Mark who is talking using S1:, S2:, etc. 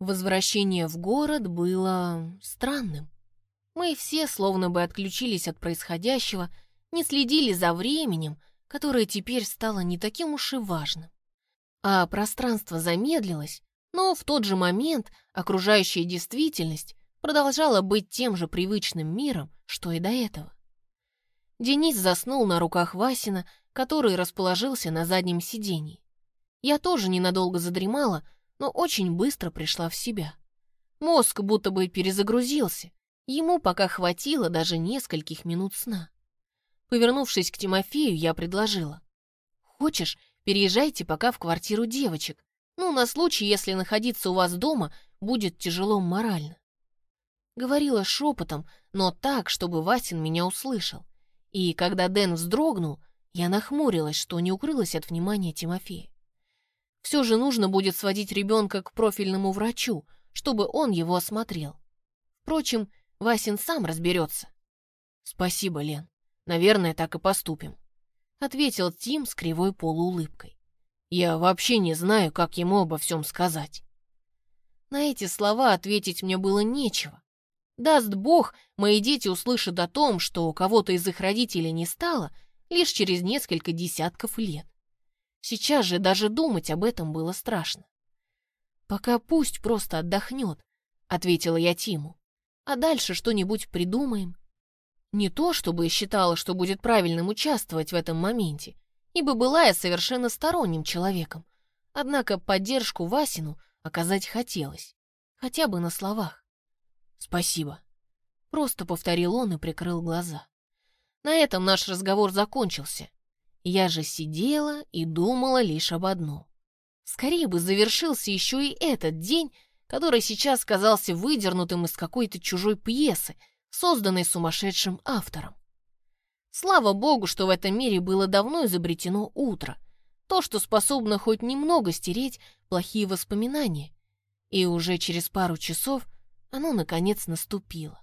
S1: Возвращение в город было странным. Мы все словно бы отключились от происходящего, не следили за временем, которое теперь стало не таким уж и важным. А пространство замедлилось, но в тот же момент окружающая действительность продолжала быть тем же привычным миром, что и до этого. Денис заснул на руках Васина, который расположился на заднем сидении. Я тоже ненадолго задремала, но очень быстро пришла в себя. Мозг будто бы перезагрузился, ему пока хватило даже нескольких минут сна. Повернувшись к Тимофею, я предложила. «Хочешь, переезжайте пока в квартиру девочек, ну, на случай, если находиться у вас дома будет тяжело морально». Говорила шепотом, но так, чтобы Васин меня услышал. И когда Дэн вздрогнул, я нахмурилась, что не укрылось от внимания Тимофея. Все же нужно будет сводить ребенка к профильному врачу, чтобы он его осмотрел. Впрочем, Васин сам разберется. «Спасибо, Лен. Наверное, так и поступим», — ответил Тим с кривой полуулыбкой. «Я вообще не знаю, как ему обо всем сказать». На эти слова ответить мне было нечего. Даст Бог, мои дети услышат о том, что у кого-то из их родителей не стало, лишь через несколько десятков лет. Сейчас же даже думать об этом было страшно. «Пока пусть просто отдохнет», — ответила я Тиму. «А дальше что-нибудь придумаем». Не то, чтобы я считала, что будет правильным участвовать в этом моменте, ибо была я совершенно сторонним человеком. Однако поддержку Васину оказать хотелось, хотя бы на словах. «Спасибо», — просто повторил он и прикрыл глаза. На этом наш разговор закончился. Я же сидела и думала лишь об одном. Скорее бы завершился еще и этот день, который сейчас казался выдернутым из какой-то чужой пьесы, созданной сумасшедшим автором. Слава богу, что в этом мире было давно изобретено утро, то, что способно хоть немного стереть плохие воспоминания. И уже через пару часов оно, наконец, наступило.